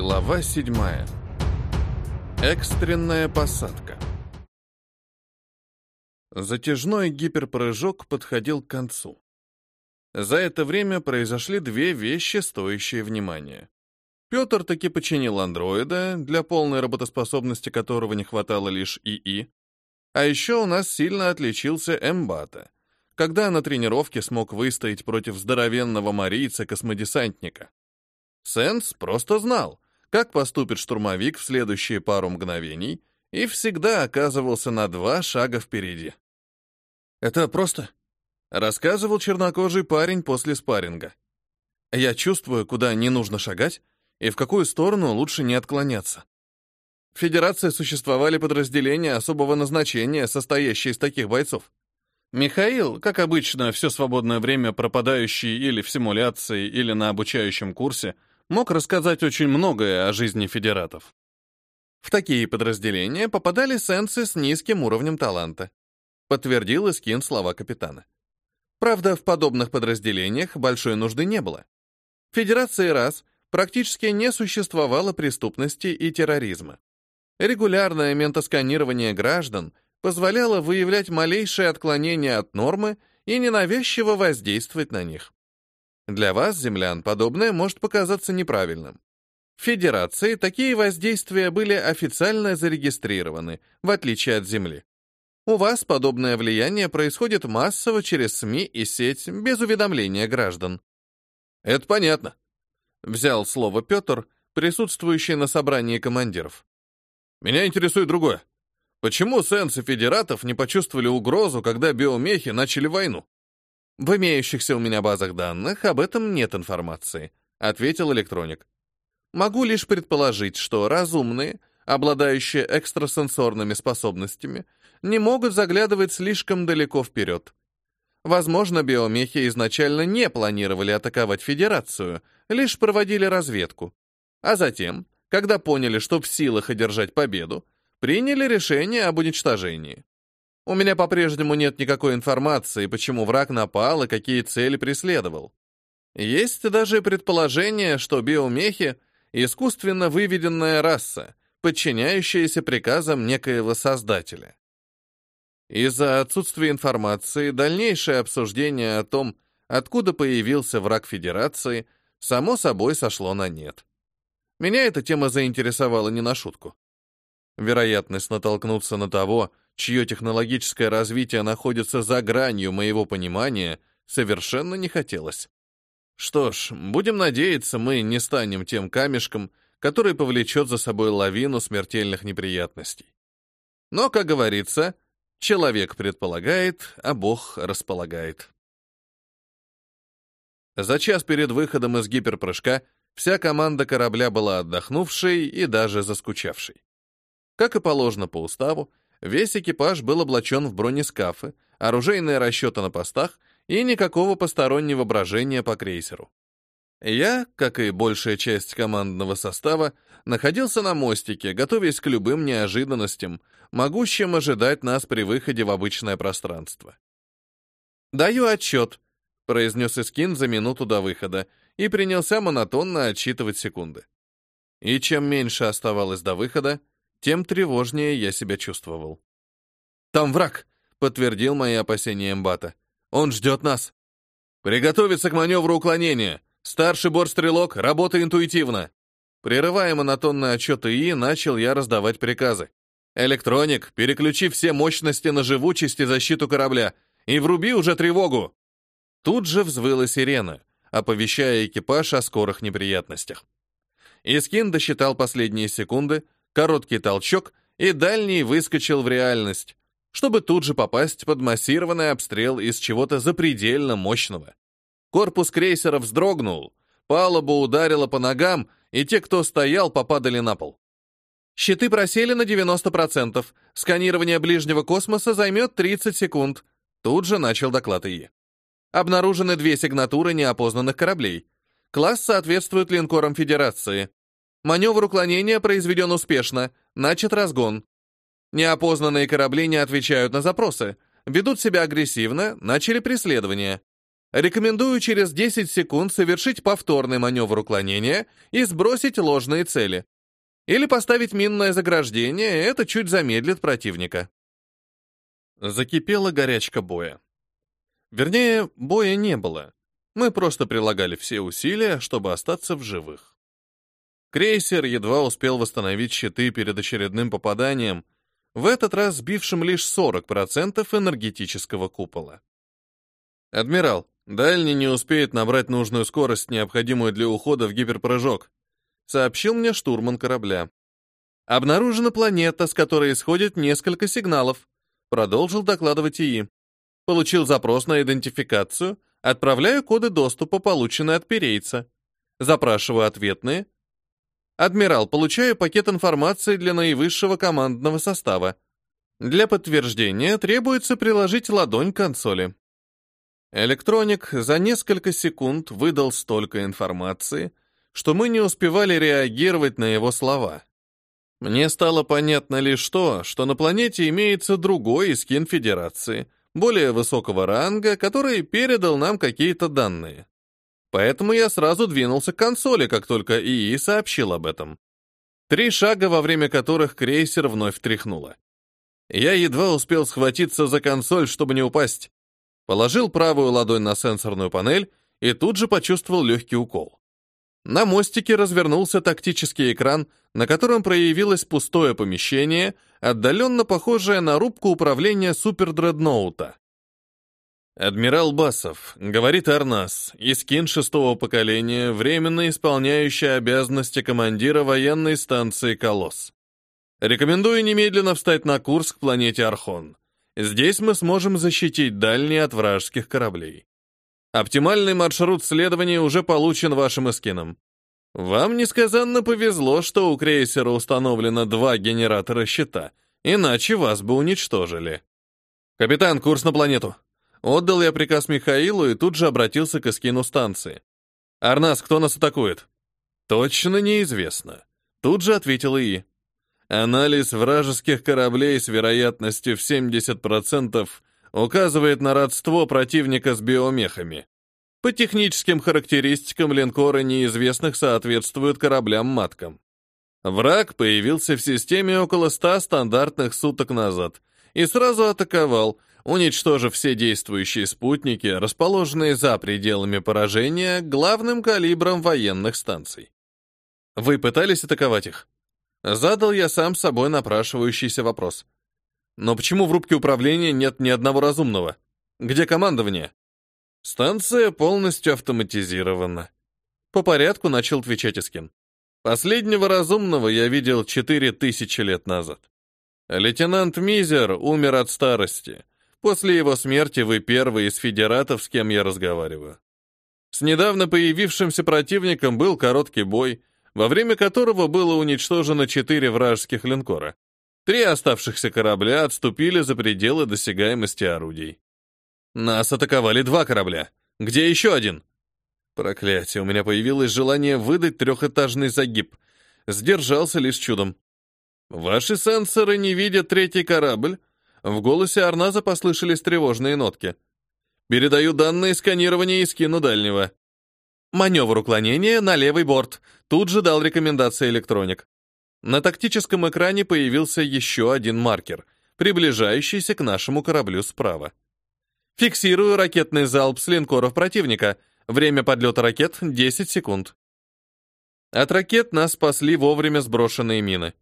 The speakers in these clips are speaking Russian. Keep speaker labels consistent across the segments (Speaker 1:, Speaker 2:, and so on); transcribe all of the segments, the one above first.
Speaker 1: Глава 7. Экстренная посадка. Затяжной гиперпрыжок подходил к концу. За это время произошли две вещи, стоящие внимания. Петр таки починил андроида, для полной работоспособности которого не хватало лишь ИИ. А еще у нас сильно отличился Эмбата, когда на тренировке смог выстоять против здоровенного марийца-космодесантника. Сенс просто знал, как поступит штурмовик в следующие пару мгновений, и всегда оказывался на два шага впереди. «Это просто», — рассказывал чернокожий парень после спарринга. «Я чувствую, куда не нужно шагать и в какую сторону лучше не отклоняться. В Федерации существовали подразделения особого назначения, состоящие из таких бойцов. Михаил, как обычно, все свободное время пропадающий или в симуляции, или на обучающем курсе — мог рассказать очень многое о жизни федератов. В такие подразделения попадали сенсы с низким уровнем таланта. Подтвердил Искин слова капитана. Правда, в подобных подразделениях большой нужды не было. В Федерации раз практически не существовало преступности и терроризма. Регулярное ментосканирование граждан позволяло выявлять малейшие отклонения от нормы и ненавязчиво воздействовать на них. Для вас, землян, подобное может показаться неправильным. В Федерации такие воздействия были официально зарегистрированы, в отличие от Земли. У вас подобное влияние происходит массово через СМИ и сеть, без уведомления граждан. Это понятно. Взял слово Петр, присутствующий на собрании командиров. Меня интересует другое. Почему сенсы федератов не почувствовали угрозу, когда биомехи начали войну? В имеющихся у меня базах данных об этом нет информации, ответил электроник. Могу лишь предположить, что разумные, обладающие экстрасенсорными способностями, не могут заглядывать слишком далеко вперед. Возможно, биомехи изначально не планировали атаковать Федерацию, лишь проводили разведку. А затем, когда поняли, что в силах одержать победу, приняли решение об уничтожении. У меня по-прежнему нет никакой информации, почему враг напал и какие цели преследовал. Есть даже предположение, что биомехи — искусственно выведенная раса, подчиняющаяся приказам некоего создателя. Из-за отсутствия информации дальнейшее обсуждение о том, откуда появился враг Федерации, само собой сошло на нет. Меня эта тема заинтересовала не на шутку. Вероятность натолкнуться на того, чье технологическое развитие находится за гранью моего понимания, совершенно не хотелось. Что ж, будем надеяться, мы не станем тем камешком, который повлечет за собой лавину смертельных неприятностей. Но, как говорится, человек предполагает, а Бог располагает. За час перед выходом из гиперпрыжка вся команда корабля была отдохнувшей и даже заскучавшей. Как и положено по уставу, Весь экипаж был облачен в бронескафы, оружейные расчеты на постах и никакого постороннего брожения по крейсеру. Я, как и большая часть командного состава, находился на мостике, готовясь к любым неожиданностям, могущим ожидать нас при выходе в обычное пространство. «Даю отчет», — произнес Искин за минуту до выхода и принялся монотонно отсчитывать секунды. И чем меньше оставалось до выхода, тем тревожнее я себя чувствовал. «Там враг», — подтвердил мои опасения Эмбата. «Он ждет нас». «Приготовиться к маневру уклонения. Старший бортстрелок, работа интуитивно». Прерывая монотонный отчет ИИ, начал я раздавать приказы. «Электроник, переключи все мощности на живучесть и защиту корабля и вруби уже тревогу!» Тут же взвыла сирена, оповещая экипаж о скорых неприятностях. Искин досчитал последние секунды, короткий толчок, и дальний выскочил в реальность, чтобы тут же попасть под массированный обстрел из чего-то запредельно мощного. Корпус крейсера вздрогнул, палуба ударила по ногам, и те, кто стоял, попадали на пол. Щиты просели на 90%. Сканирование ближнего космоса займет 30 секунд. Тут же начал доклад ИИ. Обнаружены две сигнатуры неопознанных кораблей. Класс соответствует линкорам Федерации. Маневр уклонения произведен успешно, начат разгон. Неопознанные корабли не отвечают на запросы, ведут себя агрессивно, начали преследование. Рекомендую через 10 секунд совершить повторный маневр уклонения и сбросить ложные цели. Или поставить минное заграждение, это чуть замедлит противника. Закипела горячка боя. Вернее, боя не было. Мы просто прилагали все усилия, чтобы остаться в живых. Крейсер едва успел восстановить щиты перед очередным попаданием, в этот раз сбившим лишь 40% энергетического купола. «Адмирал, дальний не успеет набрать нужную скорость, необходимую для ухода в гиперпрыжок», сообщил мне штурман корабля. «Обнаружена планета, с которой исходит несколько сигналов», продолжил докладывать ИИ. Получил запрос на идентификацию, отправляю коды доступа, полученные от перейца. Запрашиваю ответные, Адмирал, получаю пакет информации для наивысшего командного состава. Для подтверждения требуется приложить ладонь к консоли. Электроник за несколько секунд выдал столько информации, что мы не успевали реагировать на его слова. Мне стало понятно лишь то, что на планете имеется другой скин Федерации, более высокого ранга, который передал нам какие-то данные. Поэтому я сразу двинулся к консоли, как только ИИ сообщил об этом. Три шага, во время которых крейсер вновь тряхнуло. Я едва успел схватиться за консоль, чтобы не упасть. Положил правую ладонь на сенсорную панель и тут же почувствовал легкий укол. На мостике развернулся тактический экран, на котором проявилось пустое помещение, отдаленно похожее на рубку управления супердредноута. Адмирал Басов, говорит Арнас, искин шестого поколения, временно исполняющий обязанности командира военной станции «Колосс». Рекомендую немедленно встать на курс к планете Архон. Здесь мы сможем защитить дальние от вражеских кораблей. Оптимальный маршрут следования уже получен вашим эскином. Вам несказанно повезло, что у крейсера установлено два генератора щита, иначе вас бы уничтожили. Капитан, курс на планету. Отдал я приказ Михаилу и тут же обратился к эскину станции. «Арнас, кто нас атакует?» «Точно неизвестно», — тут же ответил ИИ. Анализ вражеских кораблей с вероятностью в 70% указывает на родство противника с биомехами. По техническим характеристикам линкоры неизвестных соответствуют кораблям-маткам. Враг появился в системе около 100 стандартных суток назад и сразу атаковал, уничтожив все действующие спутники, расположенные за пределами поражения, главным калибром военных станций. Вы пытались атаковать их? Задал я сам собой напрашивающийся вопрос. Но почему в рубке управления нет ни одного разумного? Где командование? Станция полностью автоматизирована. По порядку начал отвечать Искин. Последнего разумного я видел четыре тысячи лет назад. Лейтенант Мизер умер от старости, После его смерти вы первый из федератов, с кем я разговариваю. С недавно появившимся противником был короткий бой, во время которого было уничтожено четыре вражеских линкора. Три оставшихся корабля отступили за пределы досягаемости орудий. Нас атаковали два корабля. Где еще один? Проклятие, у меня появилось желание выдать трехэтажный загиб. Сдержался лишь чудом. Ваши сенсоры не видят третий корабль, в голосе Арназа послышались тревожные нотки. «Передаю данные сканирования и скину дальнего». «Маневр уклонения на левый борт», тут же дал рекомендации электроник. На тактическом экране появился еще один маркер, приближающийся к нашему кораблю справа. Фиксирую ракетный залп с линкоров противника. Время подлета ракет — 10 секунд. От ракет нас спасли вовремя сброшенные мины.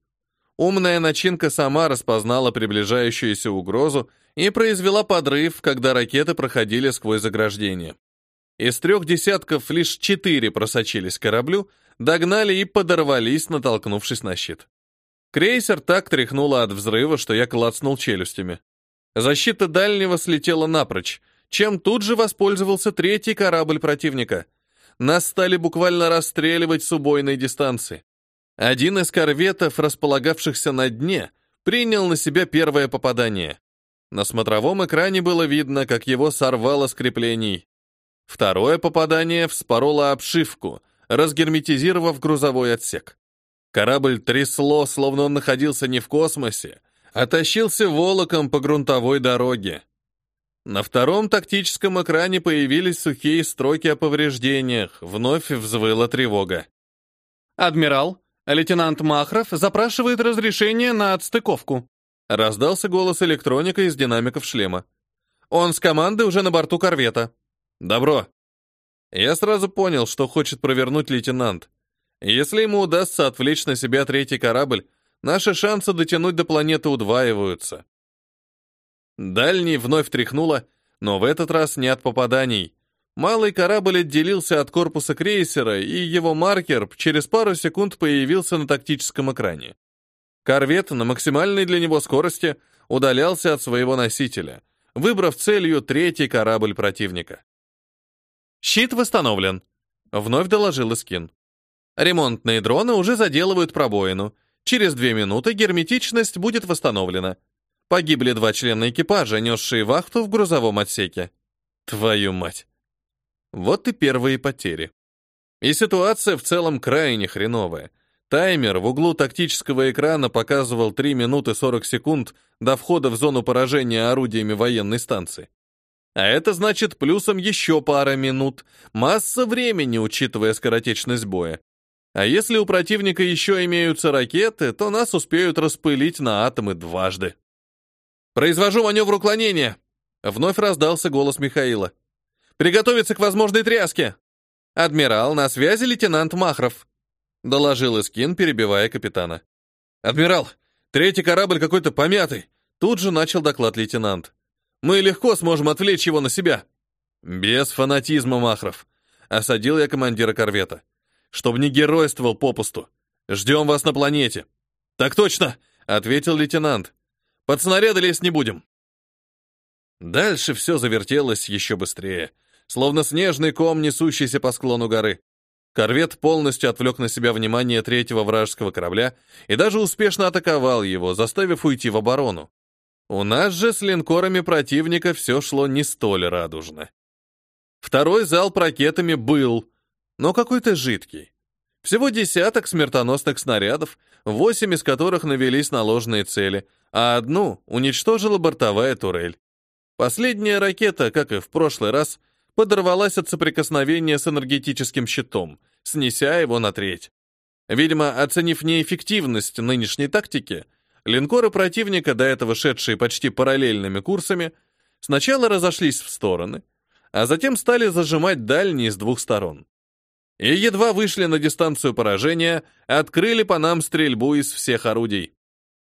Speaker 1: Умная начинка сама распознала приближающуюся угрозу и произвела подрыв, когда ракеты проходили сквозь заграждение. Из трех десятков лишь четыре просочились к кораблю, догнали и подорвались, натолкнувшись на щит. Крейсер так тряхнуло от взрыва, что я клацнул челюстями. Защита дальнего слетела напрочь, чем тут же воспользовался третий корабль противника. Нас стали буквально расстреливать с убойной дистанции. Один из корветов, располагавшихся на дне, принял на себя первое попадание. На смотровом экране было видно, как его сорвало с креплений. Второе попадание вспороло обшивку, разгерметизировав грузовой отсек. Корабль трясло, словно он находился не в космосе, а тащился волоком по грунтовой дороге. На втором тактическом экране появились сухие строки о повреждениях. Вновь взвыла тревога.
Speaker 2: «Адмирал, лейтенант Махров запрашивает разрешение на отстыковку»,
Speaker 1: раздался голос электроника из динамиков шлема. «Он с командой уже на борту корвета». «Добро». Я сразу понял, что хочет провернуть лейтенант. Если ему удастся отвлечь на себя третий корабль, наши шансы дотянуть до планеты удваиваются. Дальний вновь тряхнуло, но в этот раз не от попаданий. Малый корабль отделился от корпуса крейсера, и его маркер через пару секунд появился на тактическом экране. Корвет на максимальной для него скорости удалялся от своего носителя, выбрав целью третий корабль противника. «Щит восстановлен», — вновь доложил Искин. «Ремонтные дроны уже заделывают пробоину. Через две минуты герметичность будет восстановлена. Погибли два члена экипажа, несшие вахту в грузовом отсеке. Твою мать. Вот и первые потери. И ситуация в целом крайне хреновая. Таймер в углу тактического экрана показывал 3 минуты 40 секунд до входа в зону поражения орудиями военной станции. А это значит плюсом еще пара минут, масса времени, учитывая скоротечность боя. А если у противника еще имеются ракеты, то нас успеют распылить на атомы дважды. «Произвожу маневр уклонения!» Вновь раздался голос Михаила. «Приготовиться к возможной тряске!» «Адмирал, на связи лейтенант Махров», — доложил Искин, перебивая капитана. «Адмирал, третий корабль какой-то помятый!» Тут же начал доклад лейтенант. «Мы легко сможем отвлечь его на себя». «Без фанатизма, Махров», — осадил я командира корвета. «Чтоб не геройствовал попусту. Ждем вас на планете». «Так точно», — ответил лейтенант. Под снаряды лезть не будем. Дальше все завертелось еще быстрее, словно снежный ком, несущийся по склону горы. Корвет полностью отвлек на себя внимание третьего вражеского корабля и даже успешно атаковал его, заставив уйти в оборону. У нас же с линкорами противника все шло не столь радужно. Второй залп ракетами был, но какой-то жидкий. Всего десяток смертоносных снарядов, восемь из которых навелись на ложные цели, а одну уничтожила бортовая турель. Последняя ракета, как и в прошлый раз, подорвалась от соприкосновения с энергетическим щитом, снеся его на треть. Видимо, оценив неэффективность нынешней тактики, линкоры противника, до этого шедшие почти параллельными курсами, сначала разошлись в стороны, а затем стали зажимать дальние с двух сторон. И едва вышли на дистанцию поражения, открыли по нам стрельбу из всех орудий.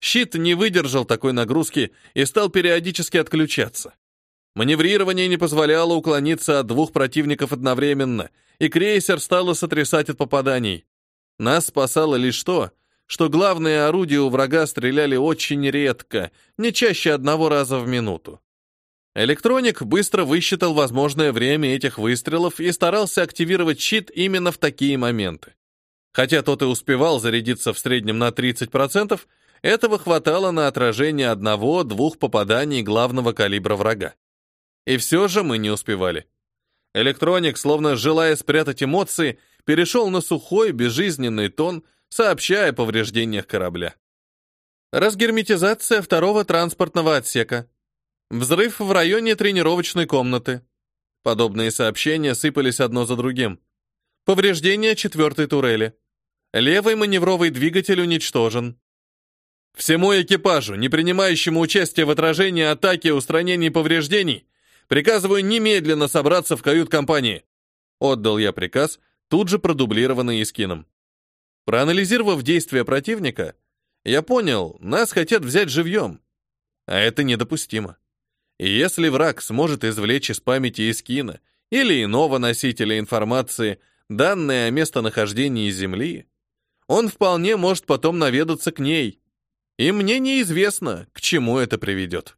Speaker 1: Щит не выдержал такой нагрузки и стал периодически отключаться. Маневрирование не позволяло уклониться от двух противников одновременно, и крейсер стало сотрясать от попаданий. Нас спасало лишь то, что главные орудия у врага стреляли очень редко, не чаще одного раза в минуту. Электроник быстро высчитал возможное время этих выстрелов и старался активировать щит именно в такие моменты. Хотя тот и успевал зарядиться в среднем на 30%, этого хватало на отражение одного-двух попаданий главного калибра врага. И все же мы не успевали. Электроник, словно желая спрятать эмоции, перешел на сухой, безжизненный тон, сообщая о повреждениях корабля. Разгерметизация второго транспортного отсека. Взрыв в районе тренировочной комнаты. Подобные сообщения сыпались одно за другим. Повреждение четвертой турели. Левый маневровый двигатель уничтожен. Всему экипажу, не принимающему участие в отражении атаки и устранении повреждений, приказываю немедленно собраться в кают-компании. Отдал я приказ, тут же продублированный Искином. Проанализировав действия противника, я понял, нас хотят взять живьем. А это недопустимо. И если враг сможет извлечь из памяти Искина или иного носителя информации данные о местонахождении Земли, он вполне может потом наведаться к ней и мне неизвестно, к чему это приведет.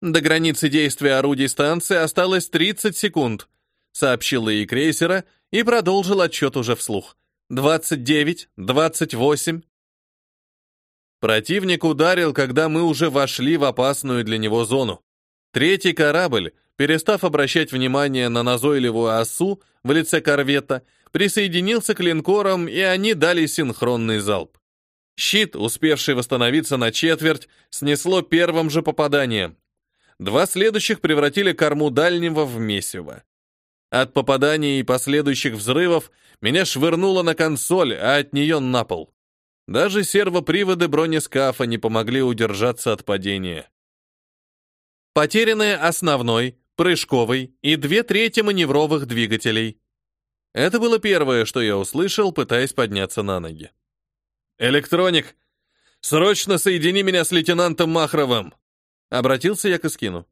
Speaker 1: До границы действия орудий станции осталось 30 секунд, сообщил и крейсера и продолжил отчет уже вслух. 29, 28. Противник ударил, когда мы уже вошли в опасную для него зону. Третий корабль, перестав обращать внимание на назойливую осу в лице корвета, присоединился к линкорам, и они дали синхронный залп. Щит, успевший восстановиться на четверть, снесло первым же попаданием. Два следующих превратили корму дальнего в месиво. От попаданий и последующих взрывов меня швырнуло на консоль, а от нее на пол. Даже сервоприводы бронескафа не помогли удержаться от падения. Потеряны основной, прыжковый и две трети маневровых двигателей. Это было первое, что я услышал, пытаясь подняться на ноги. «Электроник, срочно соедини меня с лейтенантом Махровым!» Обратился я к Искину.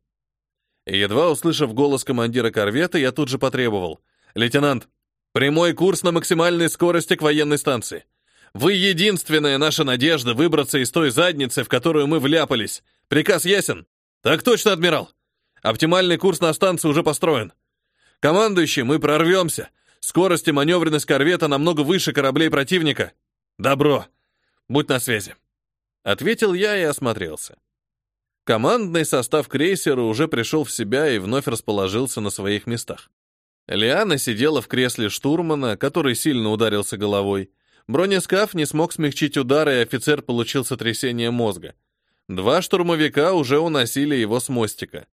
Speaker 1: Едва услышав голос командира корвета, я тут же потребовал. «Лейтенант, прямой курс на максимальной скорости к военной станции. Вы единственная наша надежда выбраться из той задницы, в которую мы вляпались. Приказ ясен?» «Так точно, адмирал. Оптимальный курс на станцию уже построен. Командующий, мы прорвемся. Скорость и маневренность корвета намного выше кораблей противника. Добро. Будь на связи. Ответил я и осмотрелся. Командный состав крейсера уже пришел в себя и вновь расположился на своих местах. Лиана сидела в кресле штурмана, который сильно ударился головой. Бронескаф не смог смягчить удар, и офицер получил сотрясение мозга. Два штурмовика уже уносили его с мостика.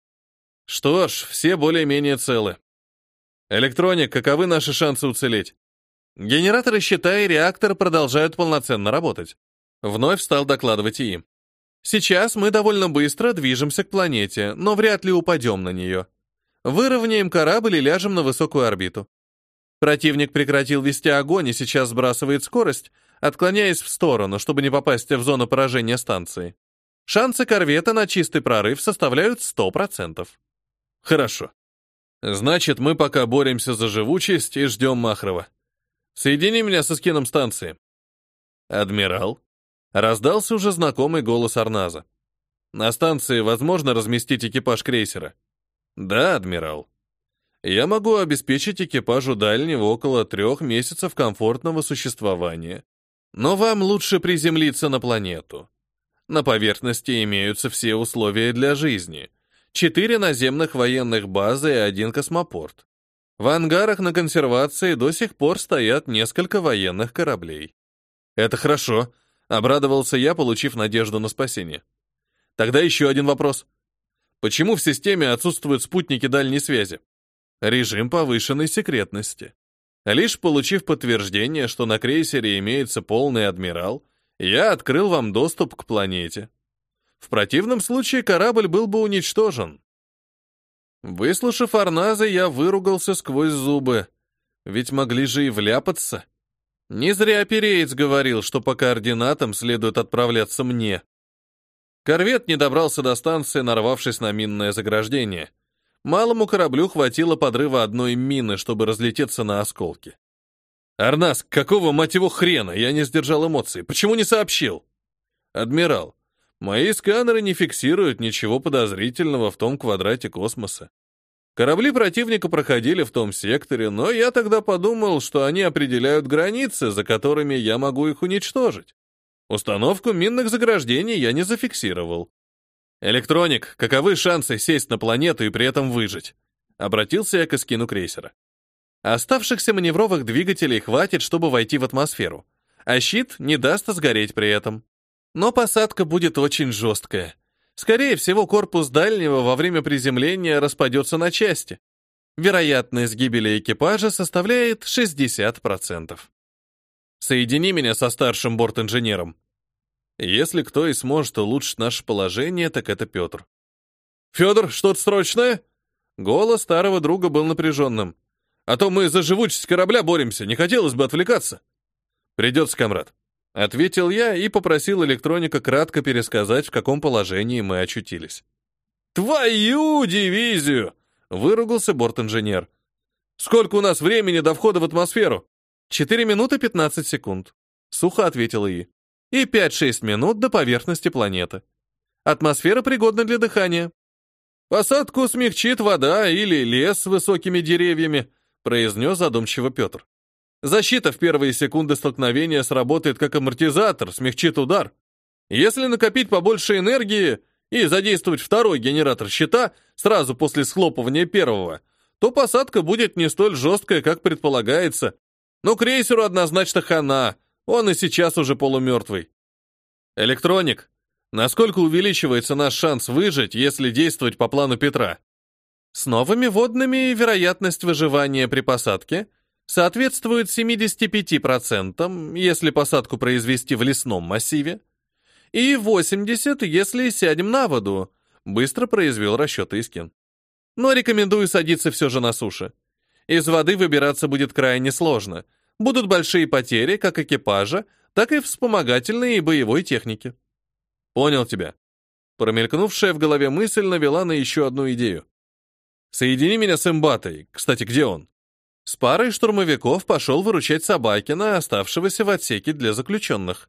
Speaker 1: Что ж, все более-менее целы. Электроник, каковы наши шансы уцелеть? Генераторы щита реактор продолжают полноценно работать. Вновь стал докладывать ИИ. Сейчас мы довольно быстро движемся к планете, но вряд ли упадем на нее. Выровняем корабль и ляжем на высокую орбиту. Противник прекратил вести огонь и сейчас сбрасывает скорость, отклоняясь в сторону, чтобы не попасть в зону поражения станции. Шансы корвета на чистый прорыв составляют 100%. Хорошо. Значит, мы пока боремся за живучесть и ждем Махрова. Соедини меня со скином станции. Адмирал. Раздался уже знакомый голос Арназа. На станции возможно разместить экипаж крейсера? Да, адмирал. Я могу обеспечить экипажу дальнего около трех месяцев комфортного существования. Но вам лучше приземлиться на планету. На поверхности имеются все условия для жизни четыре наземных военных базы и один космопорт. В ангарах на консервации до сих пор стоят несколько военных кораблей. Это хорошо, обрадовался я, получив надежду на спасение. Тогда еще один вопрос. Почему в системе отсутствуют спутники дальней связи? Режим повышенной секретности. Лишь получив подтверждение, что на крейсере имеется полный адмирал, я открыл вам доступ к планете. В противном случае корабль был бы уничтожен. Выслушав Арназа, я выругался сквозь зубы. Ведь могли же и вляпаться. Не зря Переец говорил, что по координатам следует отправляться мне. Корвет не добрался до станции, нарвавшись на минное заграждение. Малому кораблю хватило подрыва одной мины, чтобы разлететься на осколки. «Арнас, какого, мать его, хрена? Я не сдержал эмоций. Почему не сообщил?» «Адмирал, Мои сканеры не фиксируют ничего подозрительного в том квадрате космоса. Корабли противника проходили в том секторе, но я тогда подумал, что они определяют границы, за которыми я могу их уничтожить. Установку минных заграждений я не зафиксировал. «Электроник, каковы шансы сесть на планету и при этом выжить?» Обратился я к эскину крейсера. Оставшихся маневровых двигателей хватит, чтобы войти в атмосферу, а щит не даст сгореть при этом. Но посадка будет очень жесткая. Скорее всего, корпус дальнего во время приземления распадется на части. Вероятность гибели экипажа составляет 60%. Соедини меня со старшим борт-инженером. Если кто и сможет улучшить наше положение, так это Петр. «Федор, что-то срочное?» Голос старого друга был напряженным. «А то мы за живучесть корабля боремся, не хотелось бы отвлекаться». «Придется, комрад. Ответил я и попросил электроника кратко пересказать, в каком положении мы очутились. «Твою дивизию!» — выругался борт-инженер. «Сколько у нас времени до входа в атмосферу?» «Четыре минуты пятнадцать секунд», — сухо ответил И. «И пять-шесть минут до поверхности планеты. Атмосфера пригодна для дыхания». «Посадку смягчит вода или лес с высокими деревьями», — произнес задумчиво Петр. Защита в первые секунды столкновения сработает как амортизатор, смягчит удар. Если накопить побольше энергии и задействовать второй генератор щита сразу после схлопывания первого, то посадка будет не столь жесткая, как предполагается. Но крейсеру однозначно хана, он и сейчас уже полумертвый. Электроник, Насколько увеличивается наш шанс выжить, если действовать по плану Петра?
Speaker 2: С новыми водными вероятность выживания при посадке соответствует 75%, если посадку произвести в лесном массиве, и 80%, если сядем на воду, быстро произвел расчеты Искин. Но рекомендую садиться все же на суше. Из воды выбираться будет крайне сложно. Будут большие потери как экипажа, так и вспомогательной и боевой техники.
Speaker 1: Понял тебя. Промелькнувшая в голове мысль навела на еще одну идею. Соедини меня с Эмбатой. Кстати, где он?
Speaker 2: С парой штурмовиков пошел выручать Собакина, оставшегося в отсеке для заключенных.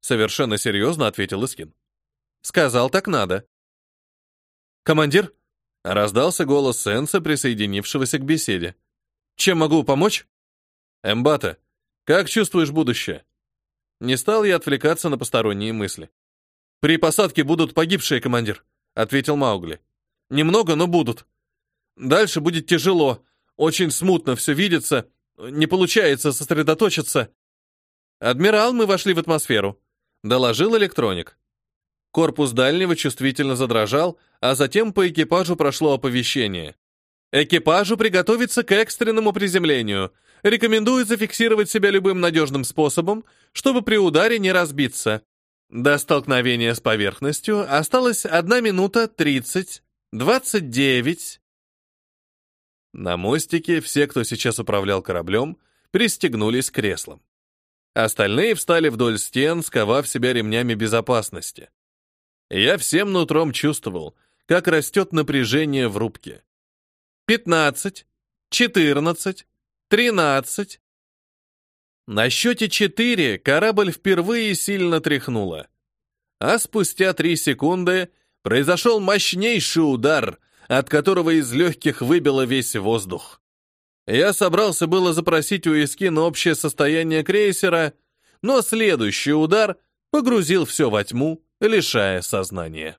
Speaker 2: Совершенно серьезно ответил Искин. Сказал, так надо.
Speaker 1: Командир? Раздался голос Сенса, присоединившегося к беседе.
Speaker 2: Чем могу помочь?
Speaker 1: Эмбата, как чувствуешь будущее? Не стал я отвлекаться на посторонние мысли.
Speaker 2: При посадке будут погибшие, командир, ответил Маугли. Немного, но будут. Дальше будет тяжело, очень смутно все видится, не получается сосредоточиться. Адмирал, мы вошли в атмосферу, доложил электроник. Корпус дальнего чувствительно задрожал, а затем по экипажу прошло оповещение. Экипажу приготовиться к экстренному приземлению. Рекомендую зафиксировать себя любым надежным способом, чтобы при ударе не разбиться. До столкновения с поверхностью осталось 1 минута 30, 29,
Speaker 1: на мостике все, кто сейчас управлял кораблем, пристегнулись к креслам. Остальные встали вдоль стен, сковав себя ремнями безопасности. Я всем нутром чувствовал, как растет напряжение в рубке.
Speaker 2: Пятнадцать, четырнадцать, тринадцать. На счете четыре корабль впервые сильно тряхнуло. А спустя три секунды произошел мощнейший удар, от которого из легких выбило весь воздух. Я собрался было запросить у Искина общее состояние крейсера, но следующий удар погрузил все во тьму, лишая сознания.